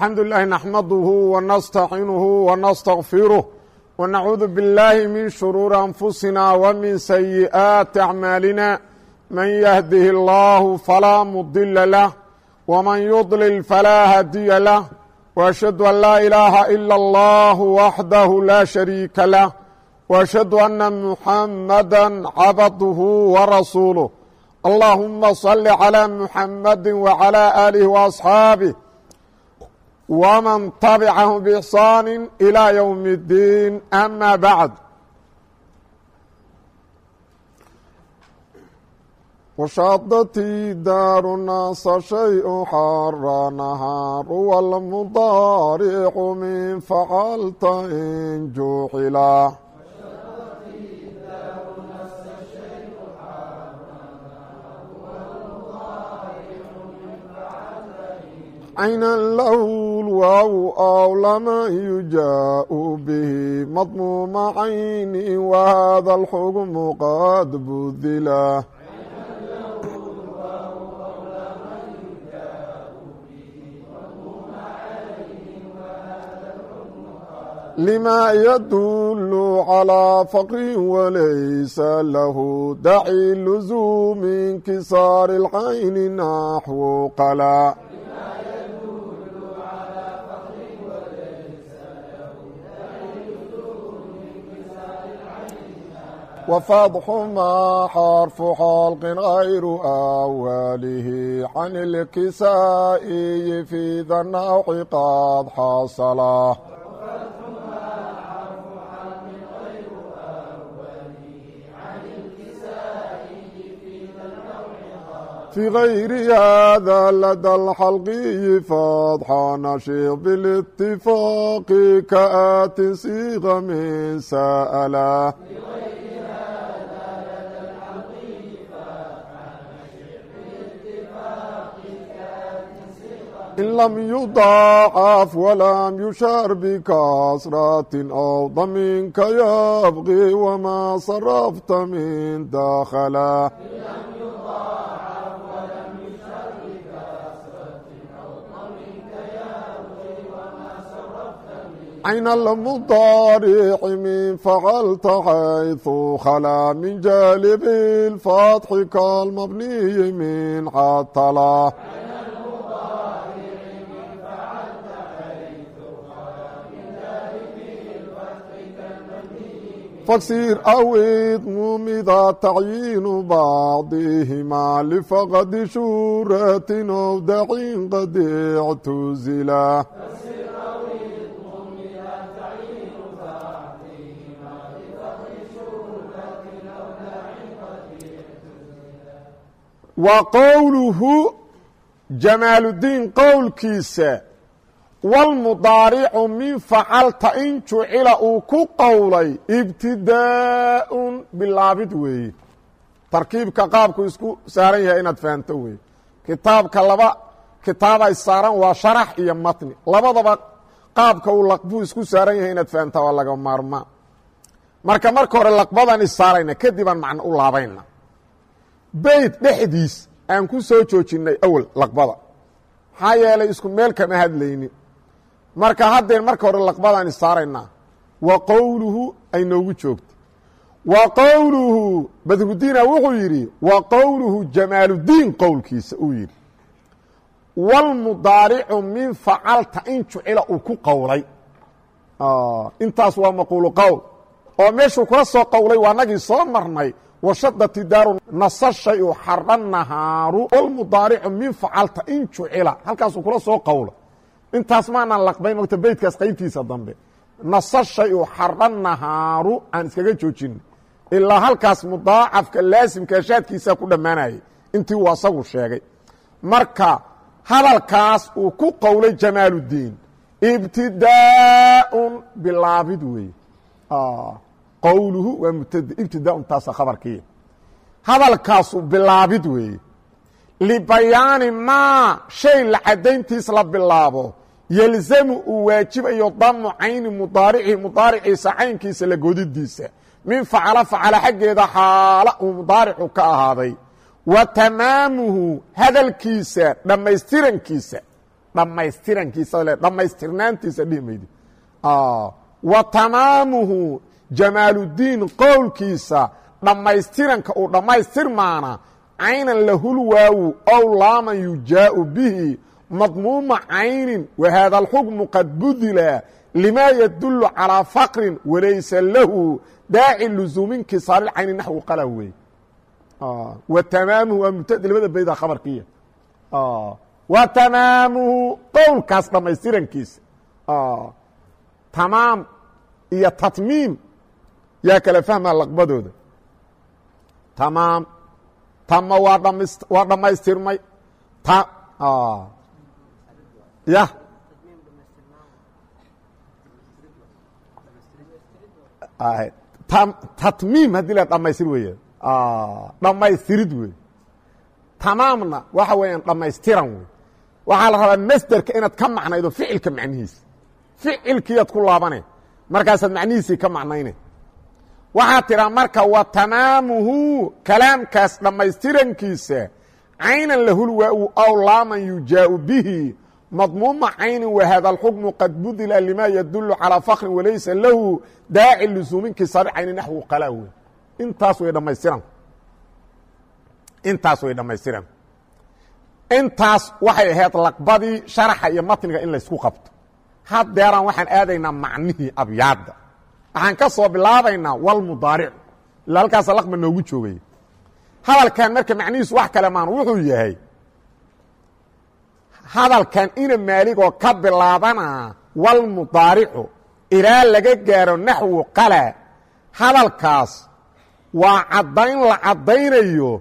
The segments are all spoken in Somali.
alxamdu lilahi naxmaduhu wanastaciinuhu wanastagfiruh wanacuudu biاllahi min shuruuri anfusina wa min sayi'aati acmaalina man yahdihi اllahu falaa mudila lah wman yudlil falaa hadiya lah وأشhهadu an laa ilaaha ilا اllah waxdahu laa shariika lah وأشhهadu أna muxamada cabduhu warasuuluh allahuma صل عlى muxamadi وعlى آlih وأصxaabih wman tabicahum bixsaani ilaa ywm اddiin ama bacd washaadatii daaru naasa shay u xara nahaaru walmudaaricu min facalta in juuxila cayna lahu lwaaw aw lama yujaء bih maضmuuma cayni وhada الxukm qad budila lma ydul عlى fqri walaysa lahu daci lزumi nkisaar اlcayni naxwu qala wfadxuma xarfu xalqin غayru awalihi can اlkisaa'iyi fi da nawci qad xasla في غyr hذا لdى الxلقي فاضحى نشيط بالاتفاق كآت صيغ من سألا إن لم يضاعف ولم يشhر بكسرة أو ضمنk يبغي وما صرفت من dاخلا cyn اlmdaarc min facalta xayثu khlىa min jalb اlfatxi kalmabniyi min catla faksir awid mumida tacyiinu bacdihima lfaqdi shuratin ow dacin qad اctuzila wa qowluhu jamaaludiin qowlkiisa wاlmudaaricu min facalta in jucila uu ku qowlay ibtidaaءun bilaabid weeye tarkiibka qaabku isku saaran yahay inaad fahanto weeye kitaabka laba kitaabay saaran waa sharax iyo matni labadaba qaabka uu laqbuu isku saaran yahay inaad fahantaa waa laga maarmaa marka marka hore laqbadan issaarayna kadibaan macno u laabayna beyt dhexdiis aan ku soo joojinnay awel laqbada maxaa yeelay isku meel kama hadlaynin marka haddeen marka hore laqbadaan isaaraynaa wa qowluhu ay noogu joogto. Wa qowluhu badrudiina wuxuu yidhi wa qowluhu jamaaludiin qowlkiisa uu yidhi. Wاlmudaaricu min facalta in jucila uu ku qowlay. Intaas waa maquulu qowl. Oo meeshuu kula soo qowlay waa nagii soo marnay. Washadati daaru nasa shayu xardha nahaaru. Wlmudaaricu min facalta in jucila. Halkaasuu kula soo qowla intaas maanaan laqbayn mogta beytkaas qaybtiisa dambe. Nasa shayu xardha nahaaru aan iskaga joojin. Ilaa halkaas mudaacafka laasimka shaadkiisa ku dhammaanayay. Intii uu asagu sheegay. Marka hadalkaas uu ku qowlay jamaaludiin ibtidaaun bilaabid weeye qowluhu waa mubtad ibtidaaun taasa khabarkiiya hadalkaasu bilaabid weeye libayaani maa shay la caddayntiis la bilaabo yelzamu uu waajibayo damu cayni mudaaricihi mudaariciisa caynkiisa la godidiisa min facala facala xaggeeda xaala uu mudaaricu ka ahaaday. Wa tamaamuhu hadalkiisa dhammaystirankiisa dhammaystirankiisa dhammaystirnaantiisa dhihi maydi. Wa tamaamuhu jamaaluddiin qowlkiisa dhammaystiranka uu dhammaystirmaana caynan lahul waawu ow laaman yujaau bihi madmuuma caynin wahaada alxukmu qad budila limaa yadulu calىa faqrin walaysa lahu daaci luzuumi inkisaari cayni naxwu qala wey wa tamaamuhu waa mubtadi labada bayda khabarkiya wa tamaamuhu qowlkaas dhammaystirankiisa tamaam iyo tatmiim yaa kala fahmaa laqbadooda tamaam tama waa dham waa dhammaystirmay ta ya. Tatmiim haddii la dhamaystir weya dhammaystirid wey tamaamna waxa weeyaan dhammaystiran wey waxaa la rabaa masderka inaad ka macnaydo ficilka macnihiisa. Ficilkiiyaad ku laabane markaasaad macnihiisii ka macnayne. Waxaa tidhaa marka wa tamaamuhu kalaamkaas dhammaystirankiisa caynan lahul waawu aw laaman yujaau bihi madmuuma caynin wahada alxukmu qad budila lima yadulu calىa fakrin walaysa lahu daaci lusuuminkisaari cayni naxwu qalaa wey intaas way dhamaystiran intaas way dhammaystiran. Intaas waxay ahayd laqbadii sharaxa iyo matniga in laysku qabto. Haddeeraan waxaan aadaynaa macnihii abyaadda. Waxaan ka soo bilaabaynaa walmudaaric ila halkaasa laqba noogu joogay. Hadalkan marka macnihiisu wax kale maan wuxuu yahay hadalkan ina maaligoo ka bilaabana walmudaaricu ilaa laga gaaro naxwu qala. Hadalkaas waa caddayn la caddaynayo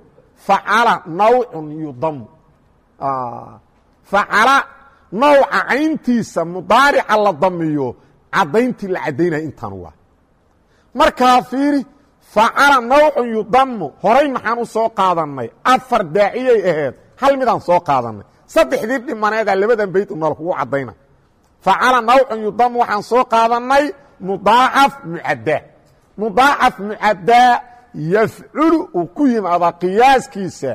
facala nawcun yudamu. Facala nawca cayntiisa mudaarica la damiyo caddayntii la caddaynaya intaan waa markaa fiiri facala nawcun yudamu horay maxaan u soo qaadannay? Afar daaciyay ahayd hal midaan soo qaadannay saddexdii dhimaneedaa labadan bayd unal kugu caddayna. Facala nawcun yudamu waxaan soo qaadannay mudaacaf mucaddaa mudaacaf mucaddaa yafculu uu ku yimaadaa qiyaaskiisa.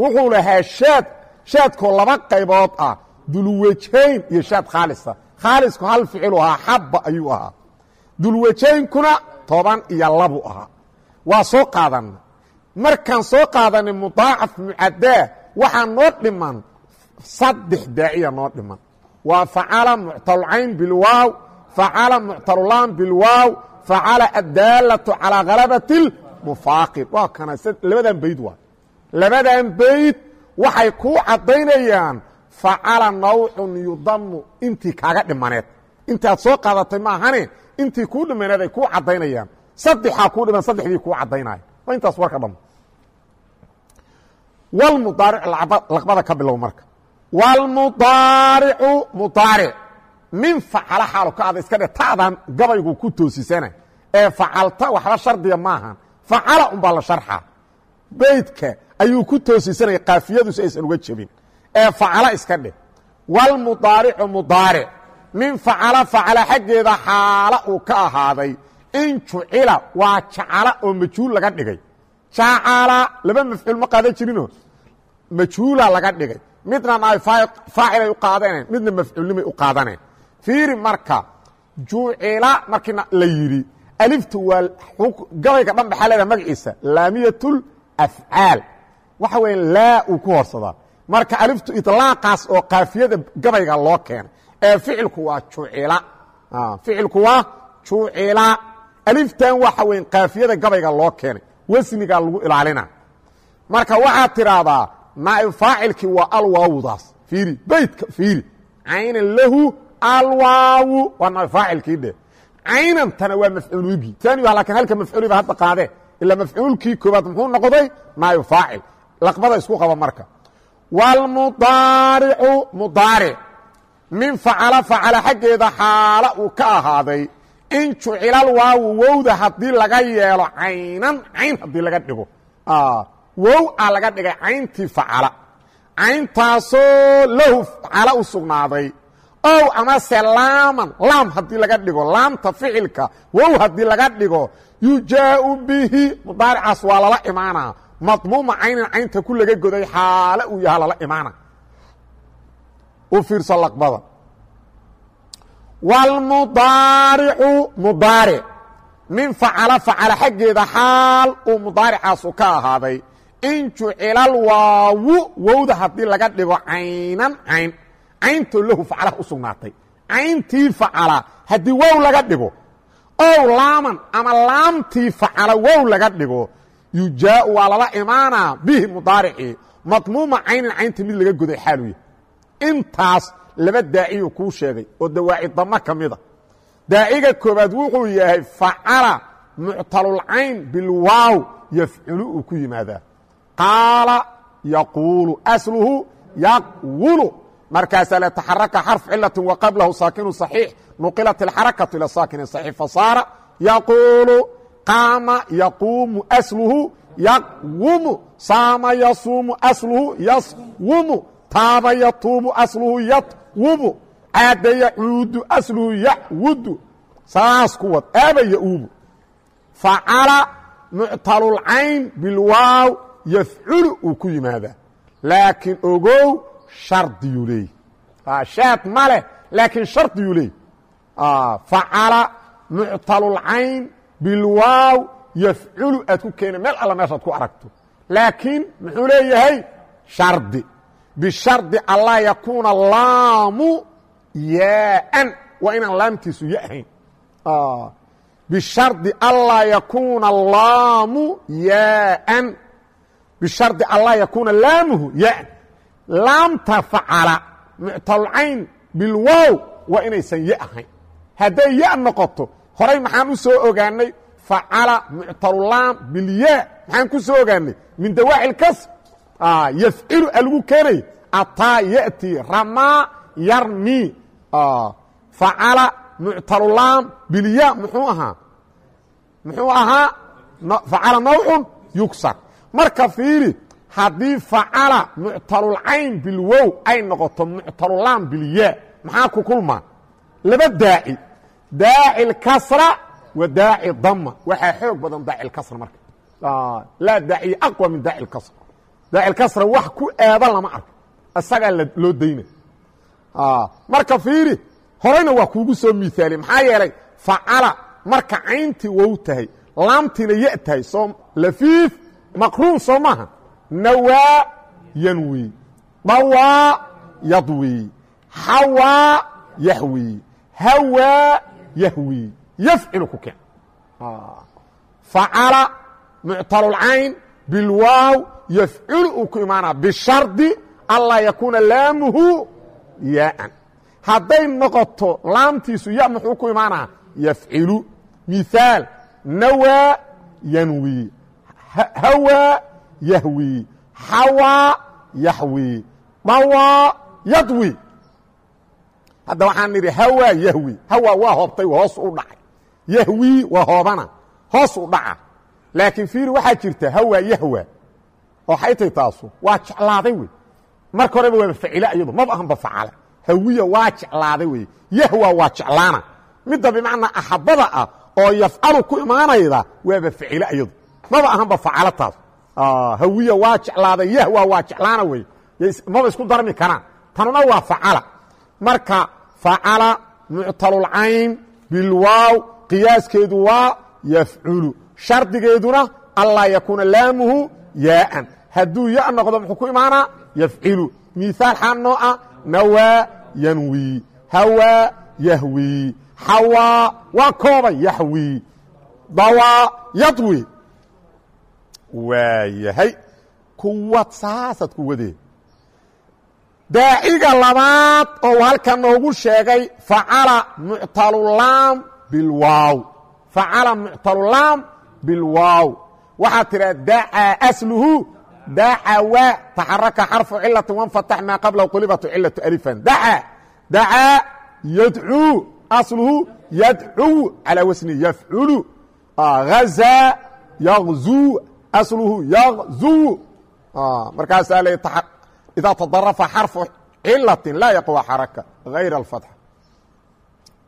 Wuxuu lahaa shaad shaadkoo laba qaybood ah dulwajayn iyo shaad khaalisa. Khaalisku hal ficilu ahaa xabba ayuu ahaa. Dulwajaynkuna toban iyo labu ahaa. Waa soo qaadanay. Markaan soo qaadanay mudaacaf mucaddaa waxaa noo dhiman saddex daaciya noo dhiman. Waa facala muctalcayn bilwaaw facala muctalulaan bilwaaw facala addaalatu calىa halabati mufaaqir waa kana labadan bayd waa. Labadan bayd waxay kuu caddaynayaan facala nawcun yudamu intii kaaga dhimaneed inti aad soo qaadatay maahane intii kuu dhimaneed ay kuu caddaynayaan. Saddexaa kuu dhiman saddexdii kuu caddaynaya intaas warka dham walmudaaric laqbada ka bilow marka walmudaaricu mudaaric min facala xaalo ka ada iska dhe ta'dan gabaygu ku toosisana ee facalta waxba shardiga maahan facala unbaa la sharxaa beydka ayuu ku toosisanaya kaafiyadu si aysan uga jebin ee facala iska dheh walmudaaricu mudaaric min facala facala xaggeeda xaala uu ka ahaaday in jucila waa jacala oo majhuul laga dhigay jacala laba mafcuul ma qaadan jirino majhuula laga dhigay midna ay u qaadaneen midna mafcuulnimay u qaadaneen fiiri marka jucila markii la yidhi aliftu waa gabayga dhan baxaa leedaha magaciisa laamiyatul afcaal. Waxa weya laa uu ku horsadaa. Marka aliftu ilaaqaas oo kaafiyada gabayga loo keenay ee ficilku waa jucila ficilku waa jucila aliftan waxa weya kaafiyada gabayga loo keenay wasnigaa lagu ilaalina. Marka waxaad tidhaahdaa naaib faacilkii waa alwaawudaas. Fiiri beytka fiiri. Caynan lahu alwaawu. Waa naaib faacilkii dhe caynantana waa mafcuulugii tani laakiin halka mafcuuliba hadda qaadee. Ilaa mafcuulkii koobaad muxuu noqday naaib faacil laqbada isku qaba marka. Wاlmudaaricu mudaaric. Min facala facala xaggeeda xaala uu ka ahaaday. In jucilal waawu wowda haddii laga yeelo caynan cayn haddii laga dhigo wow a laga dhigay cayntii facala cayntaasoo lahu facala u sugnaaday. Ow amase laaman laam haddii laga dhigo laamta ficilka wow haddii laga dhigo yujaau bihi mudaaricaas waa lala imaanaa. Madmuuma caynan caynta ku laga goday xaale uu yaha lala imaana u fiirso laqbada. Wاlmudaaricu mudaaric. Min facala facala xaggeeda xaal uu mudaaricaasu ka ahaaday in jucilal waawu wowda haddii laga dhigo caynan cayn. Cayntoo lahu facalaha u sugnaatay. Cayntii facala haddii wow laga dhigo ow laaman ama laamtii facala wow laga dhigo yujaau waa lala imaanaa bihi mudaaricii madmuuma caynin caynta mid laga goday xaaluya intaas laba daaciyuu kuu sheegay oo dawaaci damo ka mida. Daaciga koobaad wuxuu yahay facala muctalulcayn bilwaaw yafculu uu ku yimaadaa qaala yaquulu asluhu yaqwulu markaasaa la taxaraka xarf cilatin wa qablahu saakinu صaxiix nuqilat اlxarakatu ila saakini صaxiix fasaara yaquulu qaama yaquumu asluhu yaqwumu saama yasuumu asluhu yaswumu taaba yatuubu asluhu yatwubu caada yacuudu asluhu yacwudu saas ku wad aaba yauubu facala muctalulcayn bilwaaw yafculu uu ku yimaadaa. laakiin ogow shardiyuu leey shaad ma leh laakiin shardiyuu leey facala muctalulcayn bilwaaw yafculu aad ku keena meel alla meeshaad ku aragto laakiin muxuu leeyahay shardi bishardi anlaa yakuuna laamu yaaan waa inaan laamtiisu ya ahayn bishardi anlaa yakuuna laamu yaaan bishardi anlaa yakuuna laamuhu yaan laamta facala muctalcayn bilwow waa inaysan ya ahayn. Hadday ya noqoto horay maxaan u soo ogaanay? Facala muctalulaam bilyaa maxaan ku soo ogaanay? Min dawaaci lkasr yafcilu a lagu keenay ataa ya'ti ramaa yarmi. Facala muctalulaam bilya muxuu ahaa? Muxuu ahaa? Facala nawcun yugsar marka fiiri haddii facala muctalulcayn bilwow ay noqoto muctalulaam bilyaa maxaa ku kulmaa laba daaci daaci lkasra wa daaci dama waxaa xoog badan daaci lkasra marka. Laa daaciya aqwa min daaci lkasr daaci lkasra wax ku aada lama arko. Isagaa loo dayna. Marka fiiri horeyna waa kuugu soo miaaliye maxaa yeelay facala marka cayntii wow tahay laamtiina ya tahay soo lafiif maqruun soo maaha nawaa yanwi. Dhawaa yadwi. Xawaa yaxwi hawaa yahwi. Yafcilu ku keen facala muctalulcayn bilwaaw yafculu uu ku imaanaa bishardi anlaa yakuuna laamuhu yaaan hadday noqoto laamtiisu ya muxuu ku imaanaa yafcilu miaal nawaa yanwi hawaa yahwi xawaa yaxwi dhawaa yadwi hadda waxaan nidhi hawaa yahwi hawaa waa hoobtay hoos u dhacay yahwi waa hoobana hoos u dhaca laakiin fiiri waxaa jirta hawaa yahwa oo xaytay taasu waa jeclaaday wey marka horeba waaba facila iyadu maba ahanba facala hawiya waa jeclaaday wey yahwa waa jeclaana midda bimacnaa axabada ah oo yafcalu ku imaanayda waaba facila iyadu maba ahanba facalo taas hawiya waa jeclaaday yahwa waa jeclaana wey. Maba isku darmi karaan. Tanuna waa facala. Marka facala muctalulcayn bilwaaw qiyaaskeedu waa yafculu. Shardigeeduna anlaa yakuuna laamuhu yaaan. Hadduu ya noqdo muxuu ku imaanaa? Yafcilu. Miaal xaa noo ah nawaa yanwi. Hawaa yahwi. Xawaa waa koobay yaxwi dawaa yadwi waa yahay kuwad saasaad ku wadee daaciga labaad oo halkan noogu sheegay facala muctalulaam bilwaaw. Facala muctalulaam bilwaaw. Waxaa tidhaa dacaa asluhu dacawa taxaraka xarfu cilati wanfatax maa qablahu qulibatu cilatu alifan. Dacaa dacaa yadcuu asluhu yadcuw calaa wasni yafculu. Hazaa yagzuu asluhu yagzuu markaasaa le idaa tadarafa xarfu cilati laa yaqwa xaraka hayra alfatxa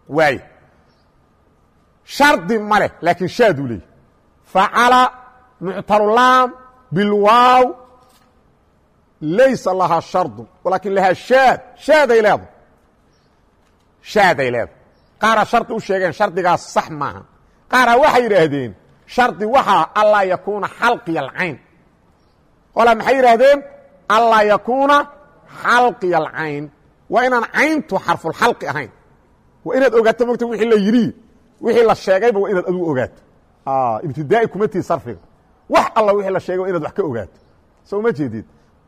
waay shardi ma leh laakiin shaaduu leeyay facala muctalulaam bilwaaw laysa lahaa shardu walaakin lahaa shaad shaaday leedahay. Shaaday leedahay. Qaaraa shardi u sheegeen sax maaha. Qaaraa waxay yidhaahdeen shardi waxaa anlaa yakuuna xalqiya alcayn qolaa maxay yidhaahdeen anlaa yakuuna xalqiya alcayn waa inaan cayntu xarfulxalqi ahayn. Waa inaad ogaato mogta wixii la yidhi wixii la sheegayba waa inaad adigu ogaato. Ibtidaa'i kuma tii sarfiga wax alla wixii la sheegay waa inaad wax ka ogaato. Soo ma jeedid.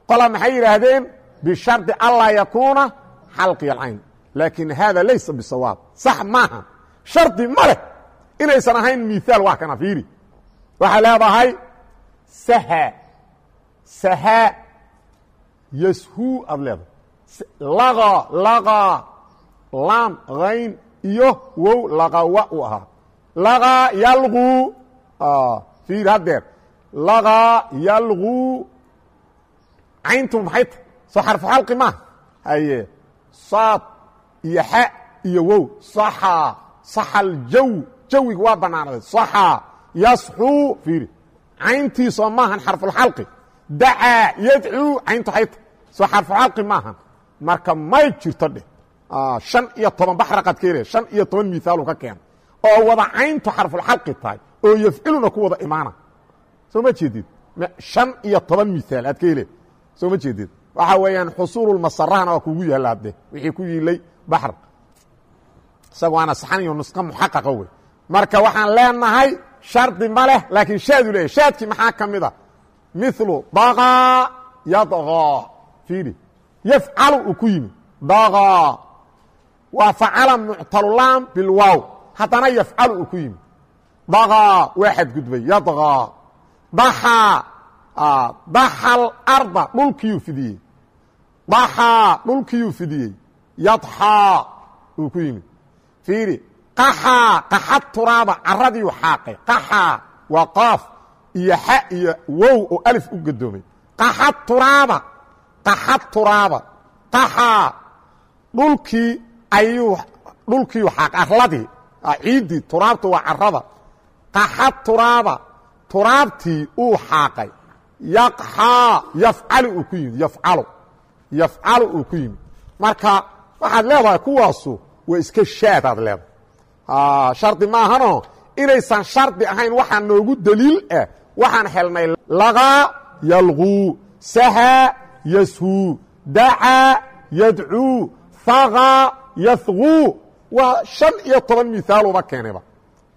Qolaa maxay yidhaahdeen bishardi anlaa yakuuna xalqiya alcayn laakin hada laysa bisawaab sax maaha. Shardi ma leh. Inaysan ahayn miaal waa kana fiiri waxay leedahay saha. Sahaa yashuu aad leedahay. Laqa laqa laam hayn iyo wow laqawa u ahaa laqa yalquu fiiri haddeer. Laqa yalquu cayntu maxay ta soo xarfu xalqi maaha haye. Saad iyo xa iyo wow. Saxa. Saxa aljaw. Jawiga waa banaanaday. Saxa yasxuu fiiri. Cayntiisoo maahan xarfulxalqi dacaa yadcuu cayntu xayta soo xarfuxalqi maahan. Marka may jirto dheh. Shan iyo toban baxraqad ka hele shan iyo toban miaalu ka keena oo wada cayntu xarfulxalqi tahay. Oo yafciluna ku wada imaana. Soo ma jeedid? Shan iyo toban miaal aad ka hele soo ma jeedid? Waxaa weeyaan xusuululmasarahana waa kugu yaalla hadde wixii ku yiilay baxr. Isaga waana saxan iyo nusqo muxaqaqa wey marka waxaan leenahay shardi ma leh laakiin shaadu leeyahy shaadkii maxaa ka mid a? Milu dagaa yadgaa fiiri. Yafcalu uu ku yimi. Dagaa waa facala muctalulaam bilwaaw haddana yafcalu uu ku yimi. Dagaa waa xadgudbay. Yadgaa daxaa daxa alarda dhulkiyuu fidiyey. Daxaa dhulkiyuu fidiyey. Yadxaa uu ku yimi. Fiiri qaxaa qaxa turaaba caradiiu xaaqay. Qaxaa waa qaaf iyo xa iyo wow oo alif u gadoomay. Qaxa turaaba qaxa turaaba qaxaa dhulkii ayuu dhulkiiu xaaqay. Arladii ciiddii turaabtu waa carada qaxa turaaba turaabtii uu xaaqay. Yaqxaa yafcalu uu ku yimid yafcalu. Yafcalu uu ku yimid. Marka waxaad leedahay kuwaasu waa iska shaadaad leedahay shardi maahanoo inaysan shardi ahayn waxaa noogu daliil ah waxaan helnay lagaa yalquu sahaa yashuu dacaa yadcuu hagaa yahquu waa shan iyo toban miaaluba keenayba.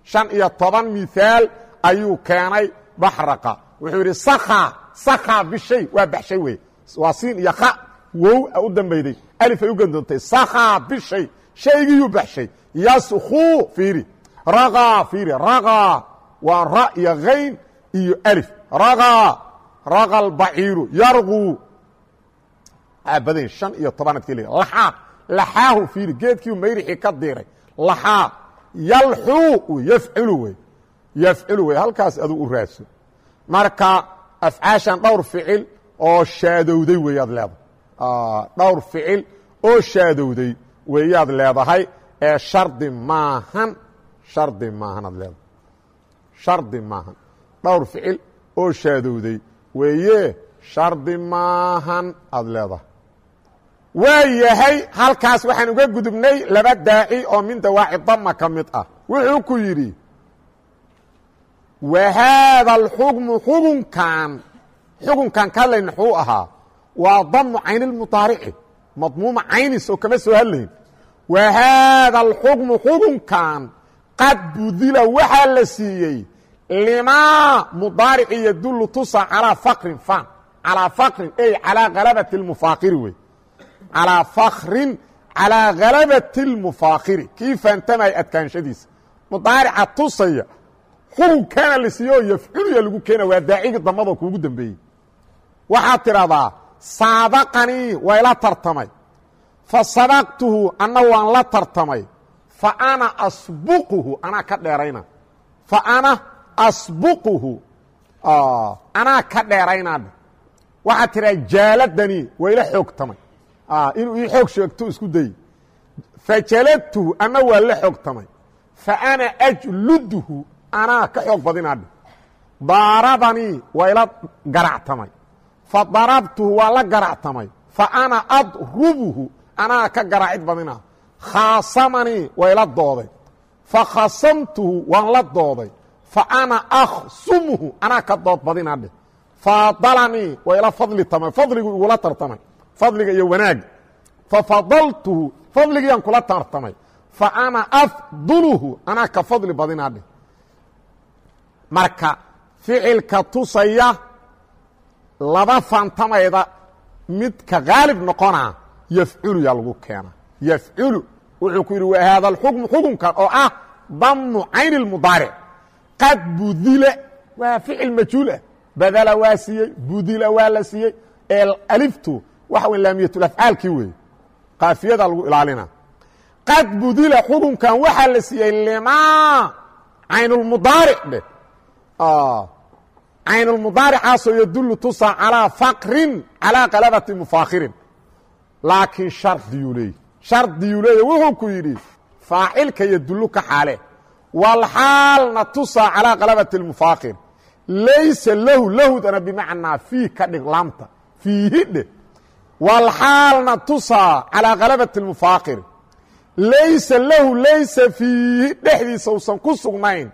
Shan iyo toban miaal ayuu keenay baxraqa. Wuxuu yidhi sakha sakha bishay waa baxshay wey waa siin iyo kha. Wow u dambayday. Alif ay u gandoontay. Sakha bishay shaygiyuu baxshay yaskuu fiiri ragaa fiiri ragaa waa ra iyo hayn iyo alif ragaa raga albaciiru yarquu aabadan shan iyo tobanaad ka leeya laxaa laxaahu fiiri geedkiiu mayrixii ka diiray laxaa yalxuu yafcilu wey yafcilu wey halkaas aduu u raadso marka afcaashan dhowr ficil oo shaadowday weeyaad leedahay dhowr ficil oo shaadowday weeyaad leedahay ee shardi maahan shardi maahanaad leedahay. Shardi maahan. Dhowr ficil oo shaadowday. Weeye shardi maahan aada leedahay. Waa yahay halkaas waxaan uga gudubnay laba daaci oo min dawaaci dama ka mid ah. Wuxuu ku yidhi wa haada alxukmu xukunkan xukunkan ka hadlayna ahaa waa damu caynilmudaarici madmuuma caynis oo kama soo hadlayn wa haada alxukmu xukunkan qad budila waxaa la siiyey limaa mudaarici yadulu tusa calaa fakrin fan calaa fakrin ey calaa halabati اlmufaakiri wey calaa fakrin calaa halabati اlmufaakiri kii faantamaya adkaanshadiisa mudaarica tusaya xukunkaana la siiye oo yafculuya lagu keena waa daacigii damada kuugu dambeeyey waxaad tidhahdaa saabaqanii waa ila tartamay. Fa sabaqtuhu anna waan la tartamay. Fa ana asbuquhu anaa ka dheerayna. Fa ana asbuquhu anaa ka dheeraynaadha waxaad tidhaha jaaladanii waa xoogtamay. Inuu ii xoog sheegto isku dayey fajaladtuhu anna waa la xoogtamay. Fa ana ajluduhu anaa ka xoog badinaadha daaradanii waa garactamay fa darabtuhu waa la garactamay fa ana adrubuhu anaa ka garaacid badina. Khaasamanii way la dooday. Fa khasamtuhu waan la dooday. Fa ana akhsumuhu anaa ka dood badina dheh faadalanii waa ila fadli tamay. Fadligu igula tartamay. Fadliga iyo wanaag. Fafadaltuhu fadligiyaan kula tartamay. Fa ana afduluhu anaa ka fadli badinaa dheh marka ficilka tusaya laba fantamayda midka haalib noqonaa yafculu yaa lagu keena yafculu wuxuu ku yidhi wa haada alxukmu xukunkan oo ah damu cayni اlmudaaric qad budila waa ficil majhuul ah. Badala waa siiyey budila waa la siiyey. Aliftu waxa wey laamiyatulafcaalkii weeye. Kaafiyada lagu ilaalina. Qad budila xukunkan waxaa la siiyey limaa caynulmudaaric dheh caynulmudaaricaasoo yadulu tusaa calaa faqrin calaa qalabati mufaakirin. Laakiin shardiyuu leeyey shardiyuu leeya wuxuu ku yidhi faacilka yadulu ka xaale. Walxaalna tusaa calaa qalabati mufaakir laysa lahu lahudana bimacnaa fii ka dhig laamta. Fiihi dheh walxaalna tusaa calaa qalabati mufaakir laysa lahu laysa fiihi dhexdiisa usan ku sugnayn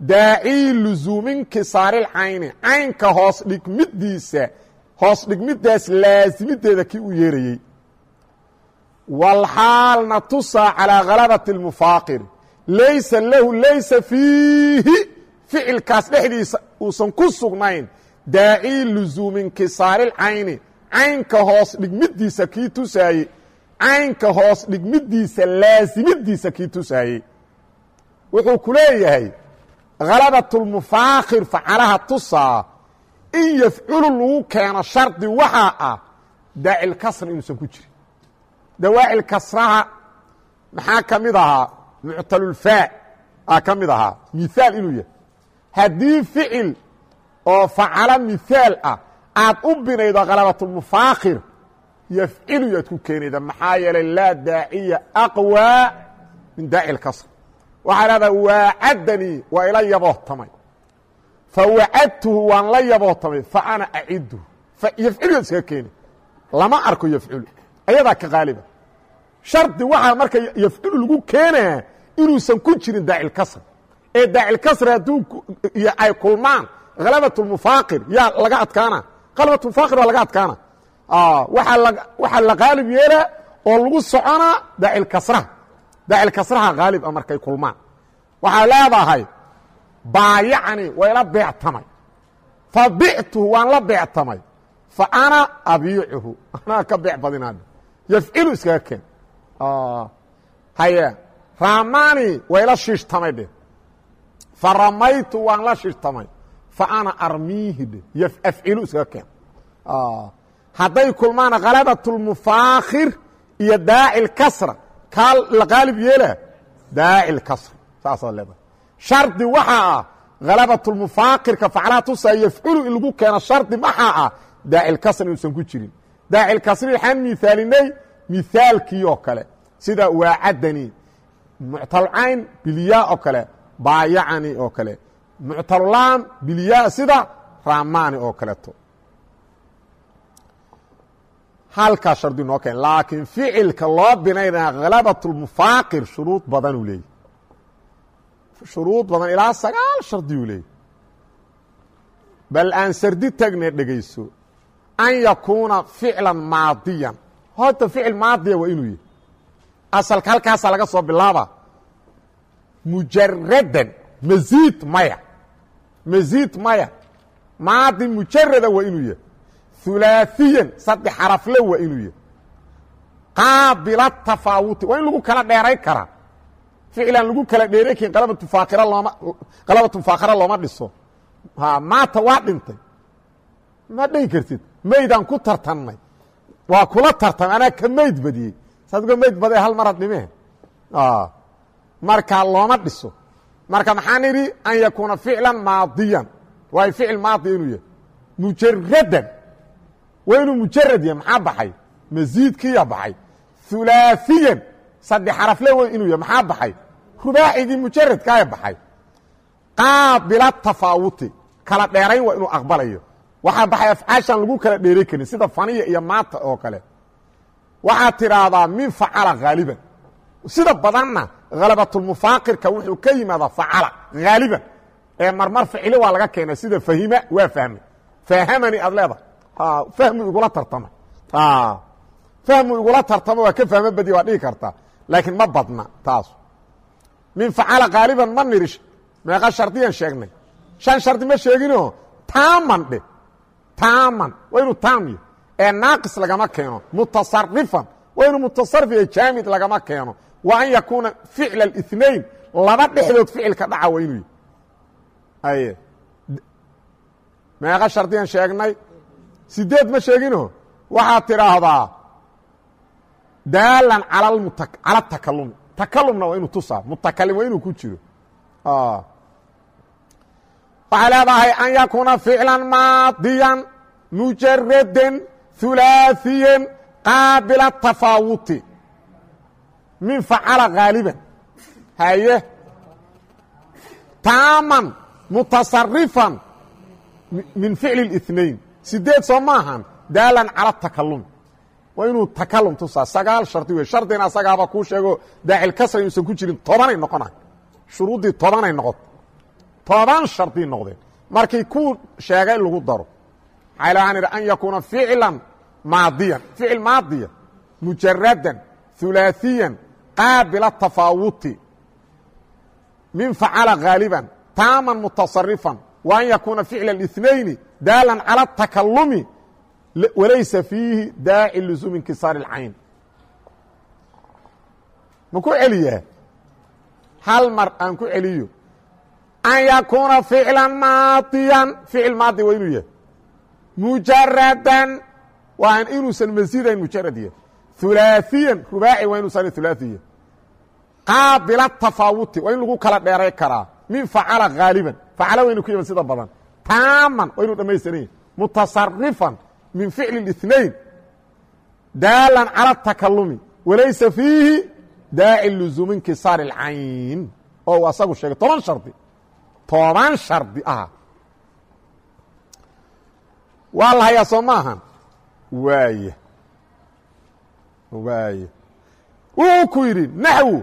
daacii lusuuminkisaaril cayni caynka hoos dhigmidiisa hoos dhigmidaas laasimideeda kii u yeerayey walxaalna tusaa calaa kalabati اmufaaqir laysa lahu laysa fiihi ficilkaas dhexdiisa uusan ku sugnayn daacii lusuuminkisaaril cayni caynka hoos dhigmidiisa kii tusaayey caynka hoos dhigmidiisa laasimidiisa kii tusaayey wuxuu ku leeyahay khalabatulmufaakir facalaha tusaa in yafculu lagu keeno shardi waxaa ah daacil kasra inuusan ku jirin. Dawaacil kasraha maxaa ka mid ahaa? Muctalulfaa aa ka mid ahaa. Mihaal inuu yahay. Haddii ficil oo facalo mihaal ah aad u binaydo khalabatulmufaakir yafcilu yaad ku keenayda maxaa yeelay laa daaciya aqwى min daaci waxaa leedaha waacadanii waa ila yabootamay. Fawacadtuhu waan la yabootamay faana acidhu yafculu yaad iskaga keeni. Lama arko yafculu ayadaa ka qaaliba. Shardi waxaa marka yafculu lagu keenaa inuusan ku jirin daacilkasr ee daacilkasr hadduu ay kulmaan khalabatulmufaaqir yaa laga adkaana. Khalabatulmufaaqir waa laga adkaana. Waxaa la qaalib yeelaa oo lagu soconaa daacilkasraha daacilkasraha haalib a markay kulmaan. Waxaa leedahay baayacni waa ila beectamay. Fa bictuhu waan la beectamay. Fa ana abiicuhu. Anaa ka beec badinaad yafcilu iskaga keen. Haye raamani waa ila shiishtamay dheh. Fa ramaytu waan la shiishtamay. Fa ana armiihi dheh. Afcilu iskaga keen. Hadday kulmaan khalabatulmufaakir iyo daaci kaa la qaalib yeela daaci kasr saasaad leedahay. Shardi waxaa ah khalabatulmufaakirka faclaha tusaa yafculu in lagu keeno shardi maxaa ah daacilkasr inuusan ku jirin. Daacilkasri waxaan miaalinay mihaalkii oo kale. Sida waacadani muctalcayn bilyaa oo kale baayacani oo kale. Muctalulaam bilyaa sida raamani oo kaleeto halkaa shardi noo keen laakiin ficilka loo binaynaya khalabatulmufaakir shuruud badanuu leeyay shuruud badan ilaa sagaal shardiyuu leeyay bal aan sardi tagne dhegayso an yakuuna ficlan maadiyan. Horta ficil maadiya waa inuu yahy asalka halkaasaa laga soo bilaaba. Mujaradan maziid maya. Maziid maya. Maadi mujarada waa inuu yahy hulaaثiyan saddex xarafle waa inuu yahy qaabila tafaawuti waa in lagu kala dheeray karaa. Ficlaan lagu kala dheeray karin qalabatufaakira looma qalabatufaakira looma dhiso. Ha maata waa dhintay. Ma dhigi kartid maydaan ku tartannay. Waa kula tartamay anaa ka mayd badiyey. Saad uga mayd badee hal marad dhimee? Marka looma dhiso. Marka maxaan idhi an yakuuna ficlan maadiyan. Waay ficil maadiya inuu yahay. Mujaradan waa inuu mujarad yahay maxaa baxay? Masiidkiiya baxay. Hulaaثiyan saddex xarafle w inuu yahay maxaa baxay? Rubaacigii mujaradkaaya baxay. Qaabila tafaawuti kala dheerayn waa inuu aqbalayo. Waxaa baxay afcaashan lagu kala dheeri karin sida faniya iyo maata oo kale. Waxaad tidhaahdaa min facala haaliban sida badanna halabatulmufaaqirka wuxuu ka yimaadaa facala haaliban ee marmar ficilo waa laga keena sida fahima waa fahmay. Fahamani aad leedahay fahmu igula tartama. Fahmu igula tartama waa ka fahmo badiya waa dhigi kartaa laakiin ma badna taas. Min facala haaliban ma nirish. Meeqa shardiyaan sheegnay. Shan shardi ma sheeginoo taaman dhe. Taaman. Waa inuu taamyo ee naaqis lagama keeno. Mutasarifan waa inuu mutasarif iyo jaamid lagama keeno. Wa an yakuuna ficla اثnain laba dhexdood ficilka dhaca waa inuu y meeqa shardiyaan sheegnay sideed ma sheegino waxaad tidhaahdaa daalan cala takalumi takalumna waa inuu tusaa mutakalim waa inuu ku jiro waxay leedahay an yakuuna ficla maadiyan mujaradan hulaaثiya qaabila tafaawuti min facala haaliban haye taaman mutasarifan min ficli ااثnain sideed soo maahan daalan cala takalumi waa inuu takalum tusaa sagaal shardi wey shardina asagaaba kuu sheego daacil kasra inuusan ku jirin tobanay noqonay shuruuddii tobanay noqoto toban shardi noqdeen. Markii kuu sheegay lagu daro. Idhi an yakuuna ficla maadiyan. Ficil maadiya mujaradan hulaaثiyan qaabila tafaawuti min facala haaliban taaman mutasarifan wa an yakuuna ficla اثnayni daalan calى الtakalumi walaysa fiihi daaci lusuum inkisaar اlcayn ma ku celiyaa hal mar aan ku celiyo an yakuuna ficla maadiyan ficil maadi waa inuu yahay mujaradan waa inuusan masiidayn mujarad yahay hulaaثiyan rubaaci waa inuusan hulaaثiya qaabila tafaawuti waa in lagu kala dheeray karaa min facala haaliban facala wa inu ku yiman sida badan taaman waa inuu dhamaystiran yahy mutasarifan min ficli ااثnain daalan calى الtakalumi walaysa fiihi daaci lusuum inkisaar اlcayn oo uu asagu sheegay toban shardi toban shardi ah waa la hayaa soo maahan waay waay wuxuu ku yidhi naxwu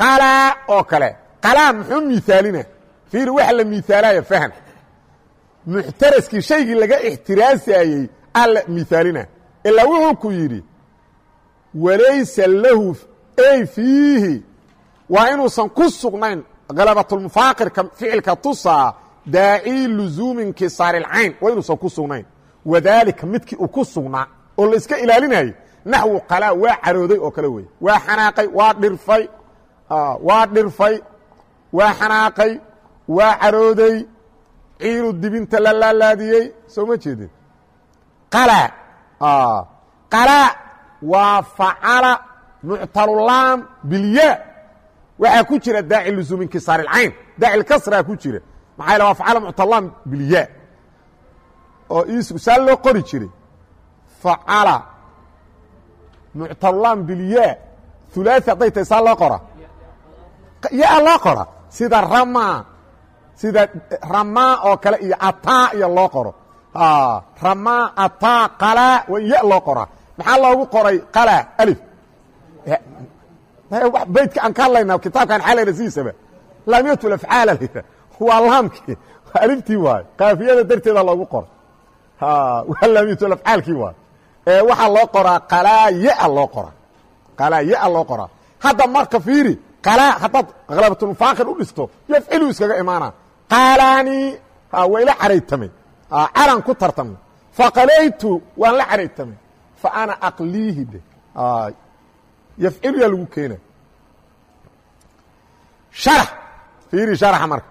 qalaa oo kale qalaa muxuu miaalina fiiri waxa la miaalaya fahm muxtaraskii shaygii laga ixtiraasayey alla miaalina ilaa wuxuu ku yidhi walaysa lahu ay fiihi. Waa inuusan ku sugnayn halabatulmufaaqirka ficilka tusaa daacii lusuumi inkisaari اlcayn waa inuusan ku sugnayn. Wadaalika midkii uu ku sugnaa oo la iska ilaalinayay naxwu qalaa waa carooday oo kale wey waa xanaaqay waa dhirfay waa dhirfay waa xanaaqay waa carooday ciiru dibinta la laalaadiyey soo ma jeedin. Qalaa qalaa waa facala muctalulaam bilyaa waxaa ku jira daaci lusuum inkisaar اlcayn daaci kasraa ku jira. Maxaa waa facala muctalulaam bilyaa oo saa loo qori jiray. Facala muctalulaam bilyaa hulaaثi hadday tahay saa loo qora? Yaa loo qora sida rama sida ramaa oo kale iyo ataa iyo loo qoro. Ramaa ataa qalaa waa in ya loo qoraa maxaa loogu qoray? Qalaa alif. Beydka aan ka hadlayna kitaabkaan xalayna sidiisaba. Laamiyatu afcaala la waa laamkii. Aliftii waayo kaafiyada darteeda loogu qoray waa laamiyatulafcaalkii waay. Ee waxaa loo qoraa qalaa yaa loo qoraa qalaa yaa loo qoraa hadda marka fiiri qalaa haddaad khalabatulmufaakir u dhisto yafcilu iskaga imaana. Qaalaani waa ila caraytamay calan ku tartamay faqalaytu waan la caraytamay fa ana aqliihi de. Yafcilu yaa lagu keena sharax. Fiiri sharaxa marka.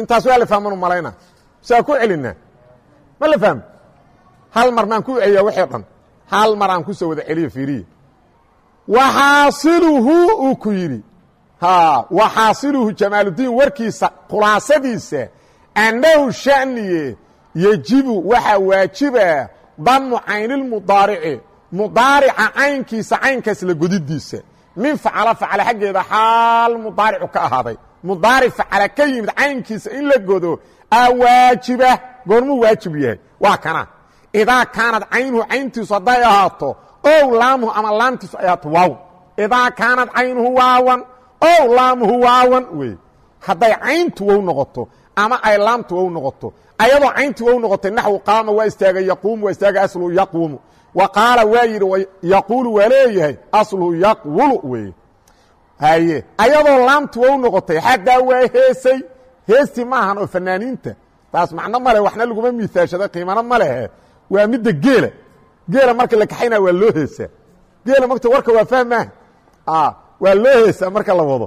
Intaas waa la fahmanu malayna. Saa ku celinaa ma la fahmo hal mar maan ku celiyaa waxii dhan. Hal mar aan ku soo wada celiyo fiiriya waxaasiluhu uu ku yidhi waxaasiluhu jamaaludiin warkiisa khulaasadiisa annahu shaniye yejibu waxaa waajiba damu caynilmudaarici mudaarica caynkiisa caynkaas la godidiisa min facala facala xaggeeda xaal mudaaricu ka ahaaday. Mudaaric facala ka yimid caynkiisa in la godo aa waajiba goormuu waajib yahay. Waa kana. Idaa kaanad caynuhu cayntiisu hadday ahaato ow laamuhu ama laamtiisu ay ahaato waawan idaa kaanad caynuhu waawan ow laamuhu waawan wey. Hadday cayntu wow noqoto ama ay laamtu wow noqoto ayadoo cayntii wow noqotay naxwu qaama waa istaagay yaquumu waa istaagay asluhu yaquumu. Wa qaala waa yidhi yaquulu waa leeyahay asluhu yaqwulu wey. Haye ayadoo laamtu wow noqotay xaggaa waa heesay heestii maahan oo fanaaniinta. Taas macno male waxna laguma miisaashada qiimano ma lehe. Waa midda geela. Geela marka la kaxaynaa waa loo heesaa. Geela magta warka waa fahmaa waa loo heesaa marka la wado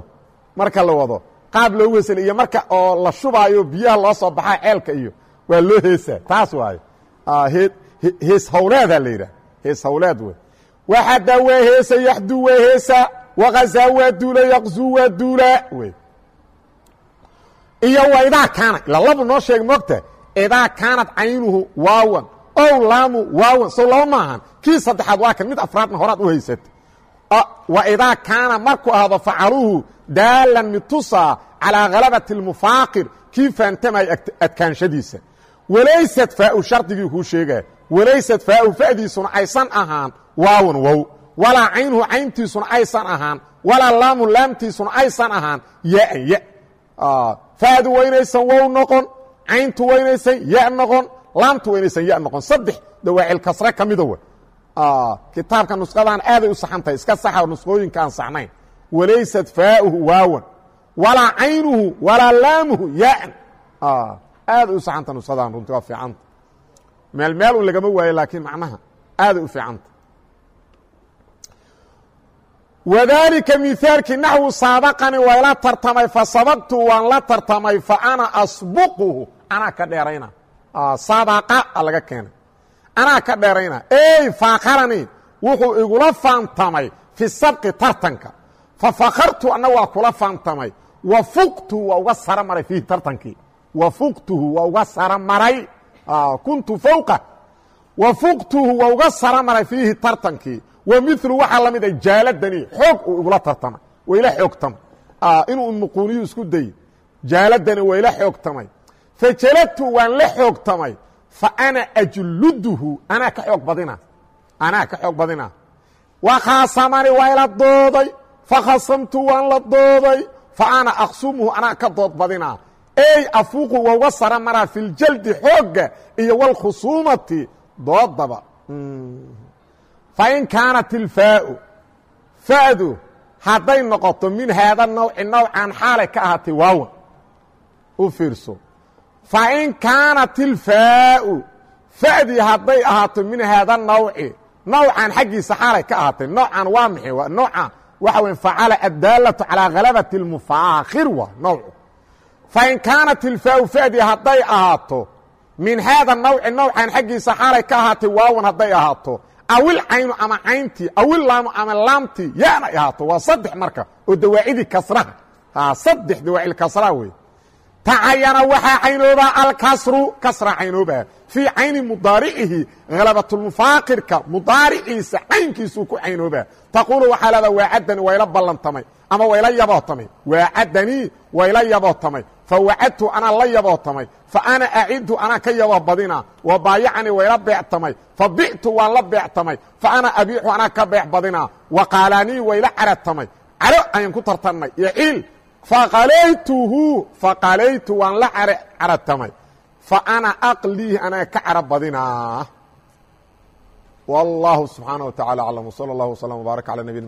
marka la wado. Qaab loo wesel iyo marka oo la shubaayo biyaha loo soo baxaa ceelka iyo. Waa loo heesaa taas waayo. Hees hawleedaa la yidhah hees hawleed wey waxadaa waa heesa yaxduu waa heesaa waqazaa waa duula yaqzuu waa duulaa wey iyo waa idaa kaana ila labu noo sheega mogta idaa kaanad caynuhu waawan ow laamu waawan sow laba maahan kii saddexaad waa kan mid afraadna horaad u haysata wa idaa kaana markuu ahdo facaluhu daalan mid tusaa calىa halabati اlmufaaqir kii faantamaya adkaanshadiisa walaysad faau shardigii kuu sheegaya walaysad faau fadiisuna aysan ahaan waawan wow walaa caynuhu cayntiisuna aysan ahaan walaa laamu laamtiisuna aysan ahaan yaan ya fadu waa wow noqon cayntu waa inaysan noqon laamtu waa inaysan noqon saddex dawaacil ka mida w kitaabka nusqadan aaday u saxantahay iska saxa nusqooyinka aan saxnayn. Walaysad faauhu waawan walaa caynuhu walaa laamuhu yaan. Aaday u saxanta nusqadan runti waa fiicanta. Meel meel un lagama waayo laakiin macnaha aaday u fiicanta. Wadaalika miaalkii naxwu saabaqani waa ila tartamay fasabaqtu waan la tartamay fa ana asbuquhu. Anaa ka dheerayna. Sabaqa a laga keenay anaa ka dheerayna. Ey faakarani wuxuu igula faantamay fi sabqi tartanka. Fa fakartu anna waa kula faantamay. Wa waa uga sara maray fiihi tartankii. Wa waa uga sara maray. Kuntu fawqa. Wa waa uga sara maray fiihi tartankii. Wa waxaa la a jaaladani xoog uu igula tartamay. Waa xoogtamay. Inuu muquuniyu isku dayey jaaladani waa xoogtamay. Fajaladtu waan la xoogtamay fa ana ajluduhu anaa ka xoog badina. Anaa ka xoog badina. Wa khaasamani waa ila dooday. Fakhasamtu waan la dooday. Fa ana aksumuhu anaa ka dood badina. Ey afuuqu waa uga sara maraa fi ljaldi xoogga iyo wاlkhusuumati doodaba fain kaanat ilfaau fa'du hadday noqoto min haada nawci nawcan xaalay ka ahaatay waawan u fiirso fain kaanat ilfaau fa'dii hadday ahaato min haada nawci nawcan xaggiisa xaalay ka ahaatay noocan waa maxay waa nooca waxa wey facala addaalatu calaa halabati اlmufaakhir waa nawcu fain kaanat ilfaau fa'dii hadday ahaato min haada nawci nawcan xaggiisa xaalay ka ahaatay waawan hadday ahaato awil caynu ama cayntii awil laamu ama laamtii yana ahaato waa saddex marka oo dawaacidii kasraha saddex dawaacil kasraa wey tacayana waxaa caynoobaa alkasru kasra caynoobaa fii cayni mudaaricihi halabatulmufaaqirka mudaariciisa caynkiisuu ku caynoobaa taquulu waxaa leedaa waacadani wayla ballantamay. Ama wayla yabootamay. Waacadanii wayla yabootamay. Fawacadtu anaa la yabootamay. Fa ana aciddu anaa ka yabo badina wa baayacanii wayla beectamay. Fa bictu waan la beectamay. Fa ana anaa ka beec wa qaalaanii wayla caradtamay. Caro ayaan ku tartannay faqalaytuhu faqalaytu waan la caradtamay fa ana aqliihi anaa ka caro badinaa wallaahu subxaanaه wa tacala aclam wslى اllah wslm wbaarak calى nabiyina